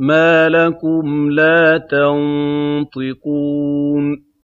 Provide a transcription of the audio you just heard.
مَا لَكُمْ لَا تَنطِقُونَ